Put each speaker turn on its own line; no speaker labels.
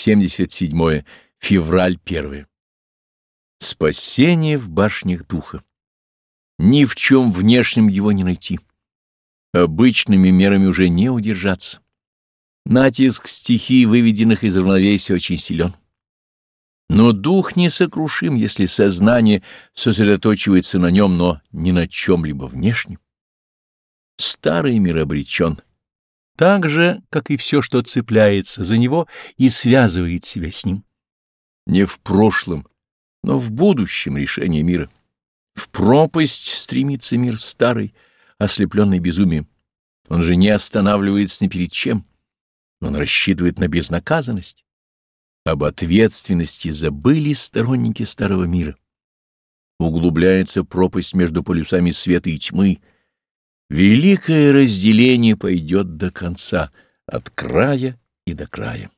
77 февраль 1. Спасение в башнях духа. Ни в чем внешнем его не найти. Обычными мерами уже не удержаться. Натиск стихий, выведенных из равновесия, очень силен. Но дух несокрушим, если сознание сосредоточивается на нем, но не на чем-либо внешнем. Старый мир обречен, так же, как и все, что цепляется за него и связывает себя с ним. Не в прошлом, но в будущем решении мира. В пропасть стремится мир старый, ослепленный безумием. Он же не останавливается ни перед чем. Он рассчитывает на безнаказанность. Об ответственности забыли сторонники старого мира. Углубляется пропасть между полюсами света и тьмы. Великое разделение пойдет до конца, от края и до края.